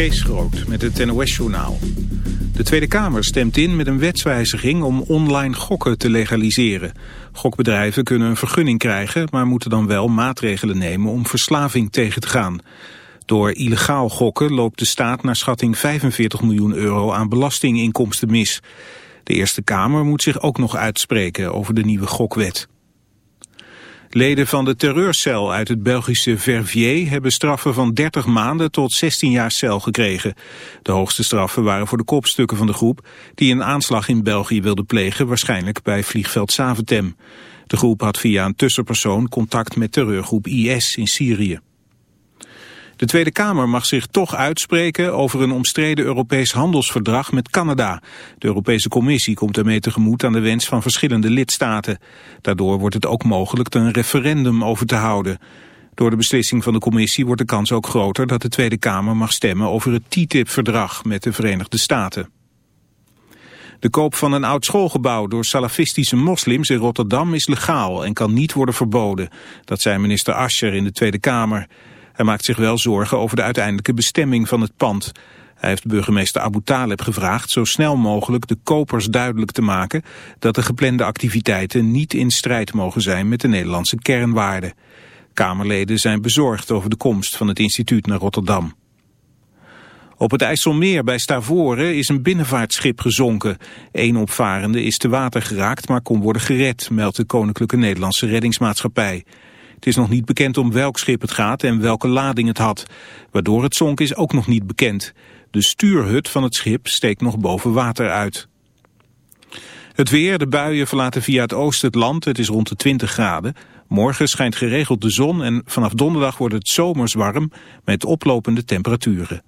Kees met het NOS-journaal. De Tweede Kamer stemt in met een wetswijziging om online gokken te legaliseren. Gokbedrijven kunnen een vergunning krijgen, maar moeten dan wel maatregelen nemen om verslaving tegen te gaan. Door illegaal gokken loopt de staat naar schatting 45 miljoen euro aan belastinginkomsten mis. De Eerste Kamer moet zich ook nog uitspreken over de nieuwe gokwet. Leden van de terreurcel uit het Belgische Verviers hebben straffen van 30 maanden tot 16 jaar cel gekregen. De hoogste straffen waren voor de kopstukken van de groep die een aanslag in België wilden plegen, waarschijnlijk bij vliegveld Zaventem. De groep had via een tussenpersoon contact met terreurgroep IS in Syrië. De Tweede Kamer mag zich toch uitspreken over een omstreden Europees handelsverdrag met Canada. De Europese Commissie komt ermee tegemoet aan de wens van verschillende lidstaten. Daardoor wordt het ook mogelijk een referendum over te houden. Door de beslissing van de commissie wordt de kans ook groter dat de Tweede Kamer mag stemmen over het TTIP-verdrag met de Verenigde Staten. De koop van een oud schoolgebouw door salafistische moslims in Rotterdam is legaal en kan niet worden verboden. Dat zei minister Ascher in de Tweede Kamer. Hij maakt zich wel zorgen over de uiteindelijke bestemming van het pand. Hij heeft burgemeester Abu Taleb gevraagd zo snel mogelijk de kopers duidelijk te maken dat de geplande activiteiten niet in strijd mogen zijn met de Nederlandse kernwaarden. Kamerleden zijn bezorgd over de komst van het instituut naar Rotterdam. Op het IJsselmeer bij Stavoren is een binnenvaartschip gezonken. Eén opvarende is te water geraakt, maar kon worden gered, meldt de Koninklijke Nederlandse Reddingsmaatschappij. Het is nog niet bekend om welk schip het gaat en welke lading het had. Waardoor het zonk is ook nog niet bekend. De stuurhut van het schip steekt nog boven water uit. Het weer, de buien verlaten via het oosten het land. Het is rond de 20 graden. Morgen schijnt geregeld de zon en vanaf donderdag wordt het zomers warm met oplopende temperaturen.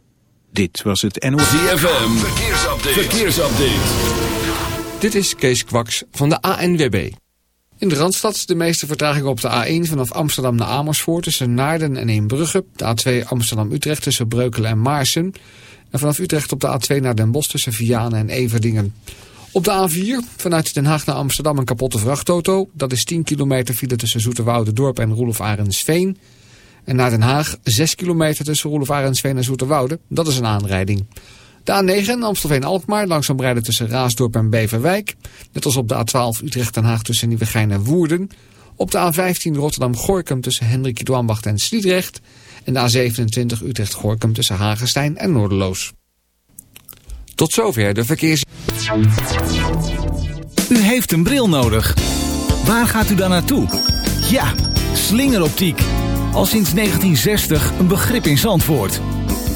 Dit was het NOS. ZFM, verkeersupdate. verkeersupdate. Dit is Kees Kwaks van de ANWB. In de Randstad de meeste vertraging op de A1 vanaf Amsterdam naar Amersfoort tussen Naarden en Eembrugge. De A2 Amsterdam-Utrecht tussen Breukelen en Maarsen. En vanaf Utrecht op de A2 naar Den Bosch tussen Vianen en Everdingen. Op de A4 vanuit Den Haag naar Amsterdam een kapotte vrachtauto. Dat is 10 kilometer file tussen Zoeterwoude Dorp en Roelof Arendsveen. En naar Den Haag 6 kilometer tussen Roelof Arendsveen en Zoeterwoude. Dat is een aanrijding. De A9 Amstelveen-Alkmaar, langzaam rijden tussen Raasdorp en Beverwijk. Net als op de A12 Utrecht-Den Haag tussen Nieuwegein en Woerden. Op de A15 Rotterdam-Gorkum tussen Hendrik Dwambacht en Sliedrecht. En de A27 Utrecht-Gorkum tussen Hagenstein en Noorderloos. Tot zover de verkeers... U heeft een bril nodig. Waar gaat u dan naartoe? Ja, slingeroptiek. Al sinds 1960 een begrip in Zandvoort.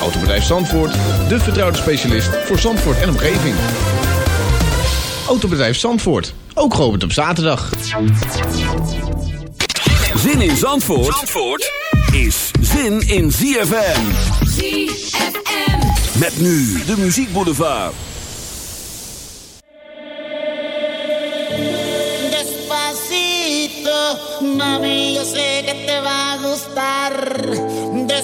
Autobedrijf Zandvoort, de vertrouwde specialist voor Zandvoort en omgeving. Autobedrijf Zandvoort, ook geopend op zaterdag. Zin in Zandvoort, Zandvoort is zin in ZFM. ZFM. Met nu de Muziek Boulevard. Despacito, mami, yo sé que te va a gustar.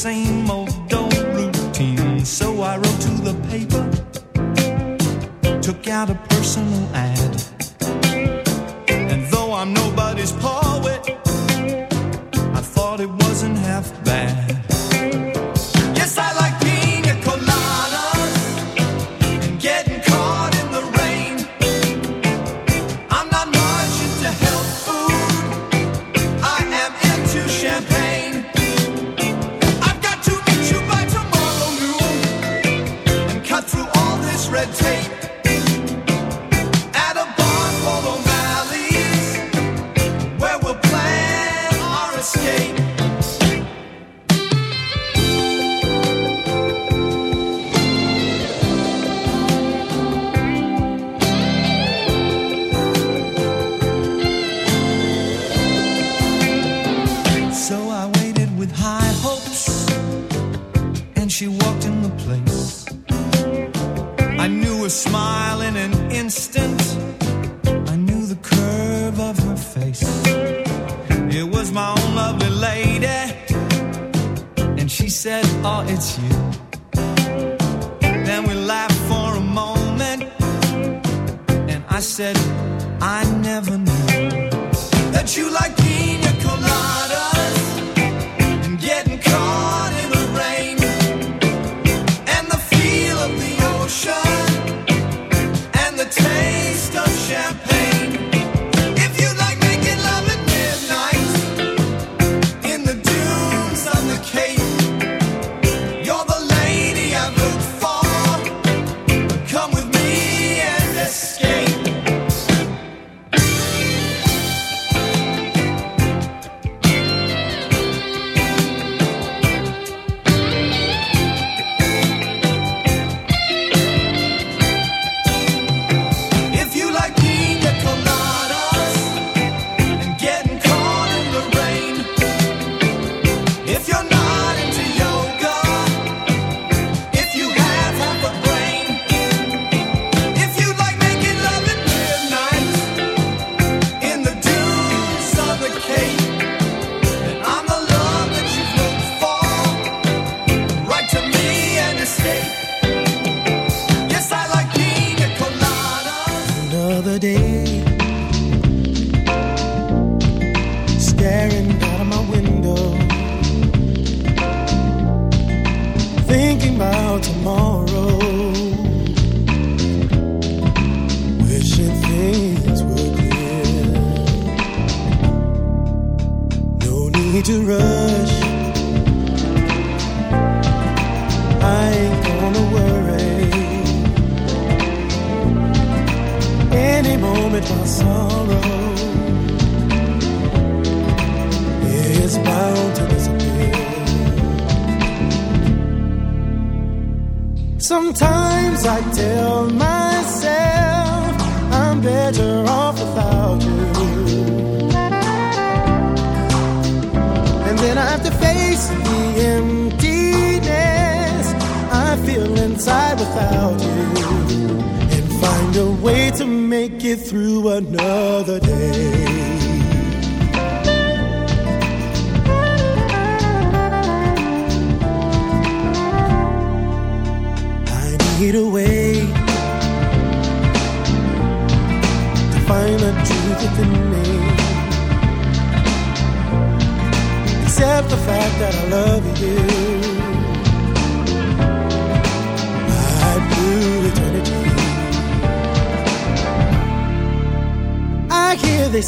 Same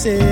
say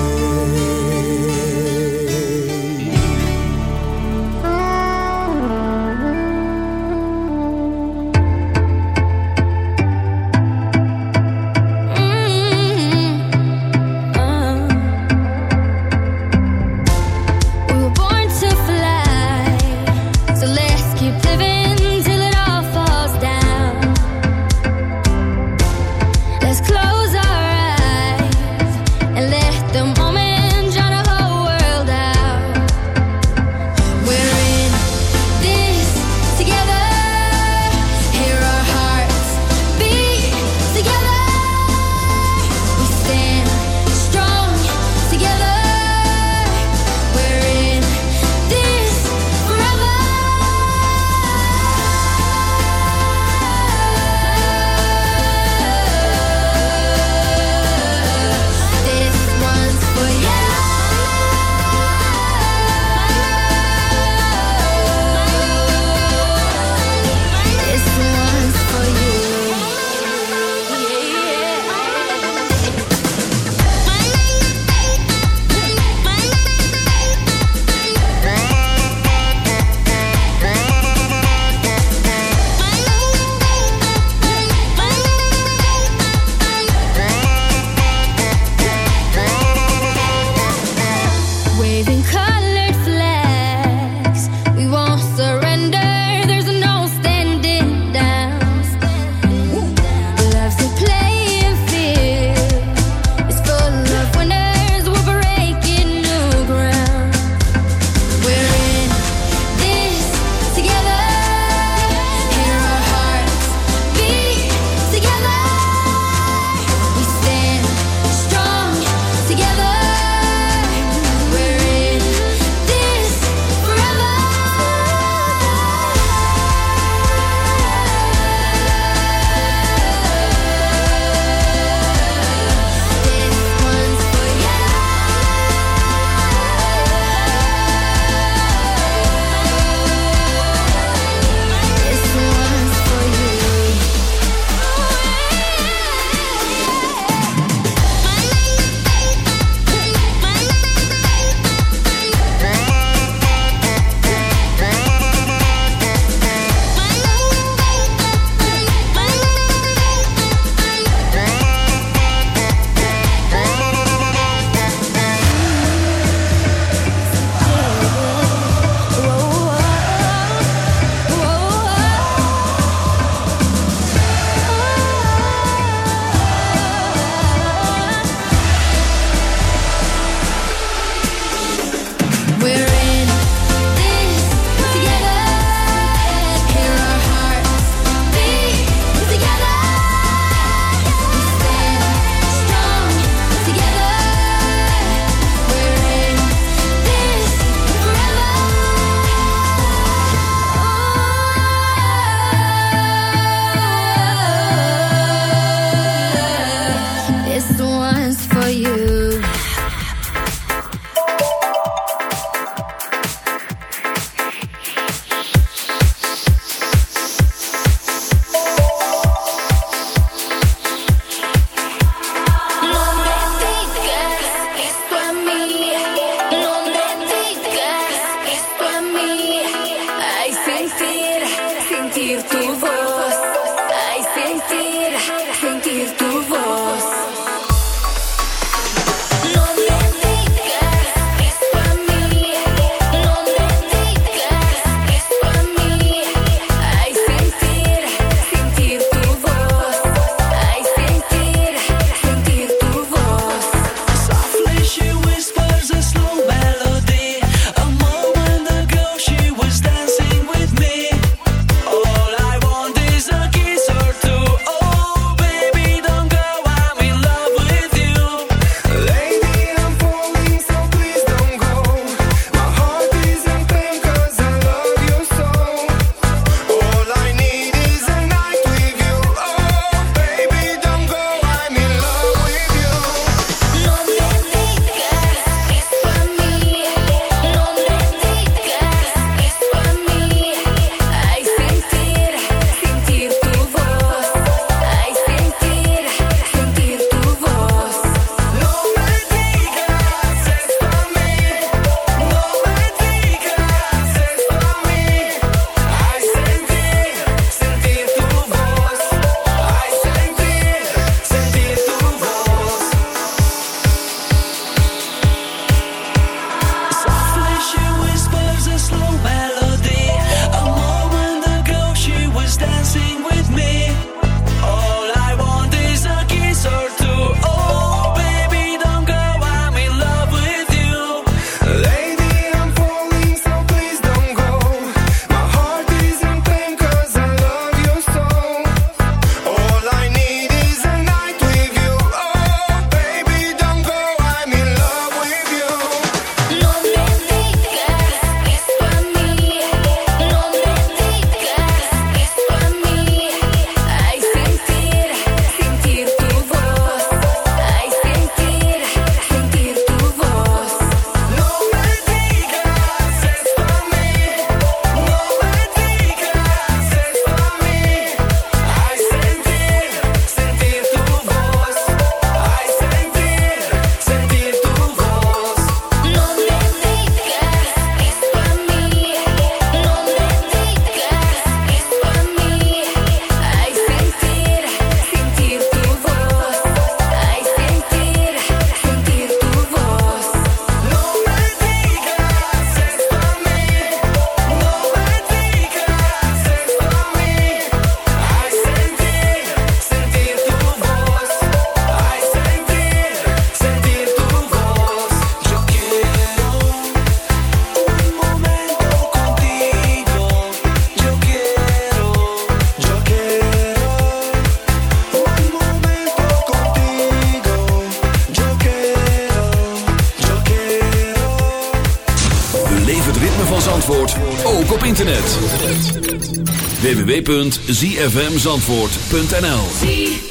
www.zfmzandvoort.nl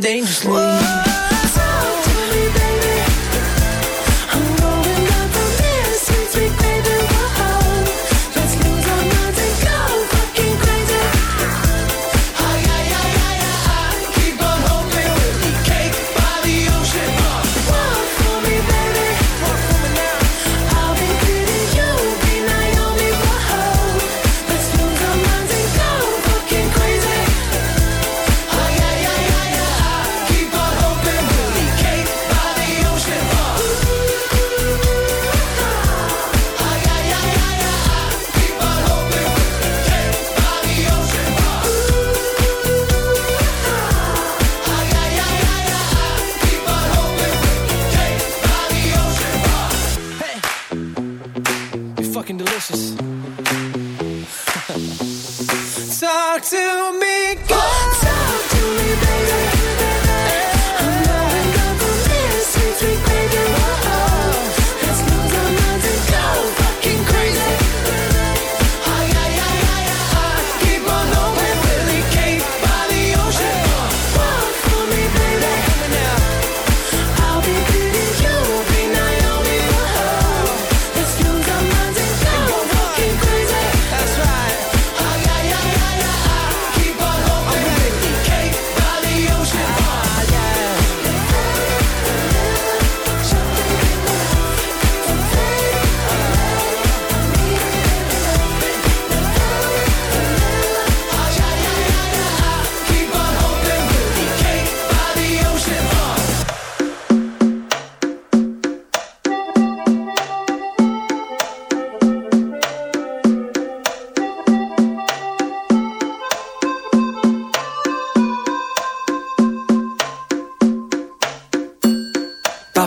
dangerously.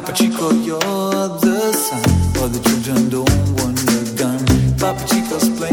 Papa Chico, you're the son, All the children don't want the gun. Papa Chico's playing.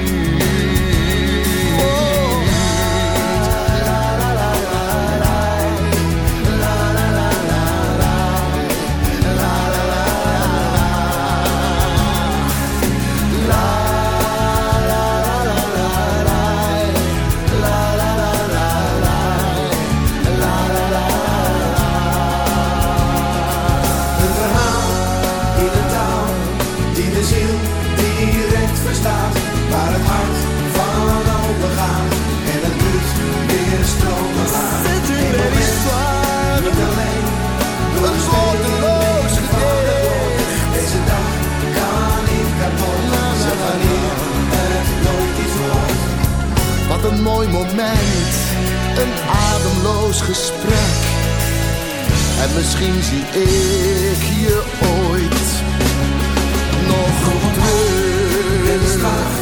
een ademloos gesprek. En misschien zie ik je ooit nog op terug.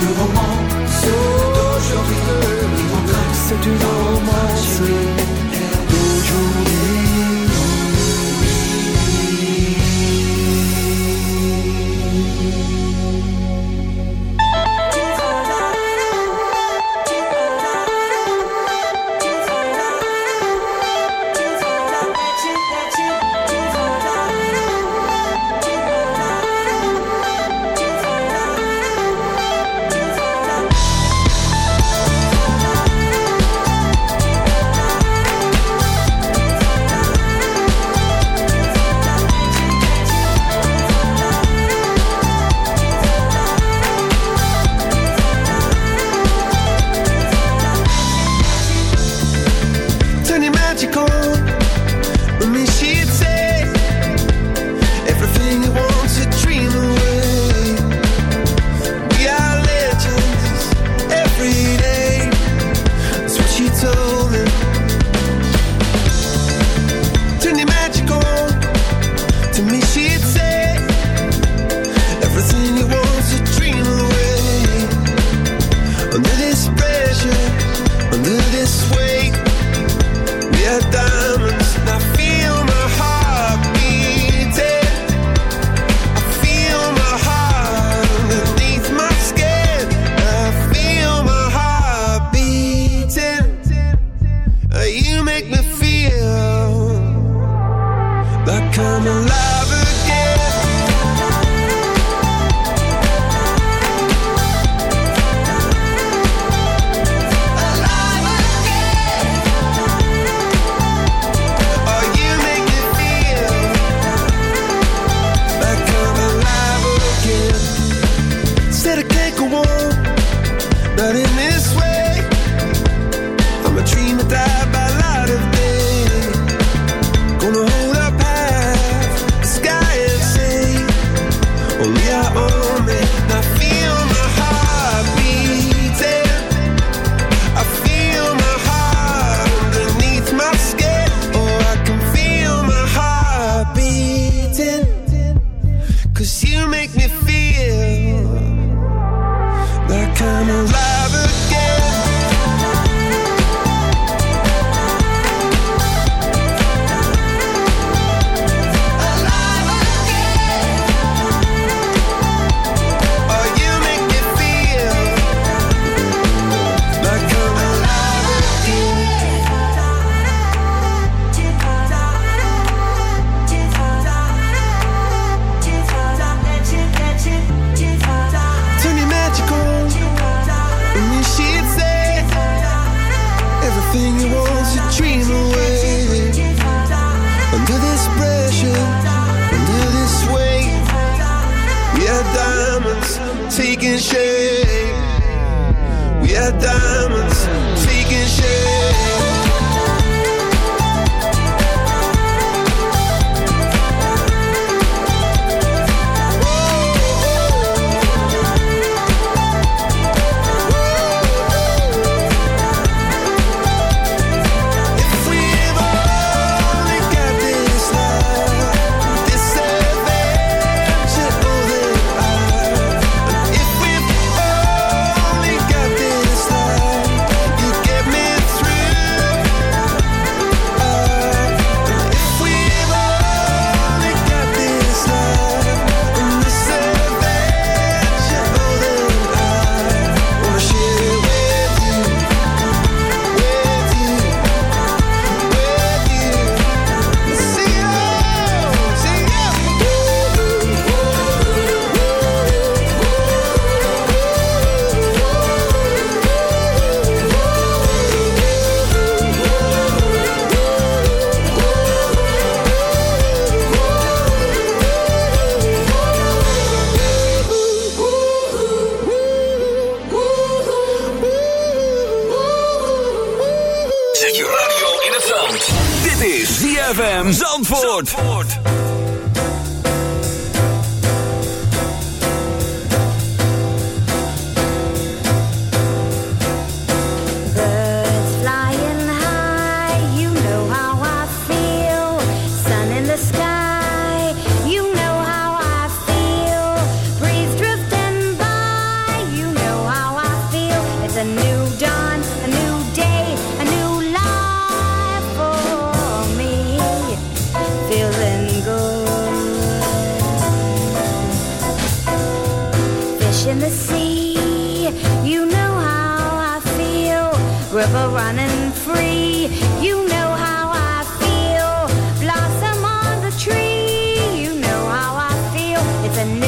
Doe romance, doe romance, doe romance. happening.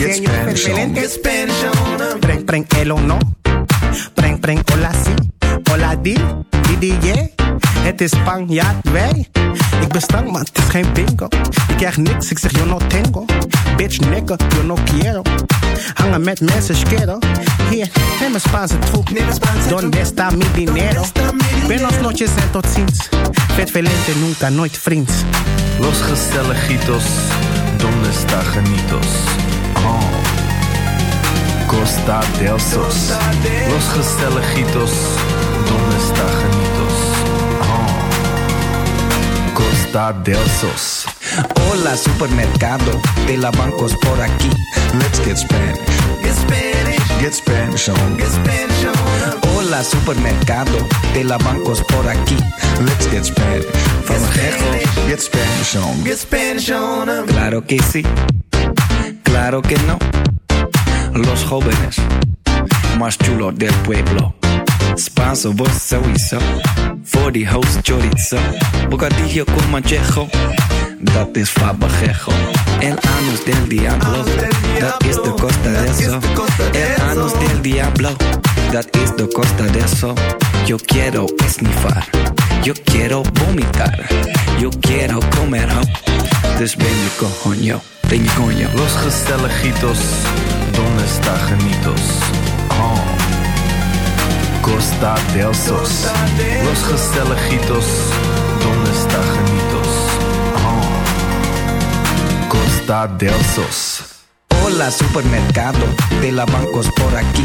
Get Spanish on. Get Spanish on. Preng, preng, el o no. Preng, preng, hola si. Hola di, di, di, yeah. Het is Spanjaard, wij. Ik ben stank, maar het is geen bingo. Ik krijg niks, ik zeg yo no tengo. Bitch, nigga, yo no quiero. Hangen met mensen, schero. Hier, neem een Spaanse troep. Donde está mi dinero? Buenos noches en tot ziens. Vet velente, nunca, nooit vriends. Los gezelligitos, donde está genitos? Oh. Costa del Sos. Los gezelligitos, donde está genitos? Oh. Costa del Sos. Hola supermercado de la bancos por aquí. Let's get Spanish. Get Spanish. Get Spanish on. Get Spanish on. Hola supermercado de la bancos por aquí. Let's get Spanish. Famosejo, get Spanish on. Get Spanish on. Claro que sí. Claro que no. Los jóvenes más chulos del pueblo. Spanso, vos. Voor die host chorizo. Bocadillo con manchejo. Dat is fabajejo. El anus del diablo. Dat is de costa de eso. El anus del diablo. Dat is de costa de eso. Yo quiero esnifar. Yo quiero vomitar. Yo quiero comer. Dus ben je coño. Ben je coño. Los gezelligitos, donde está genitos? Oh. Costa del Sos. Los gezelligitos, donde está genitos? Oh. Costa del Sos. Hola supermercado de la bancos por aquí.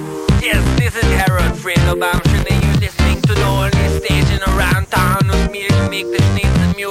Yes, this is Harold Friedel. I'm sure that you're listening to the only station around town with me to make the sneeze music. Let's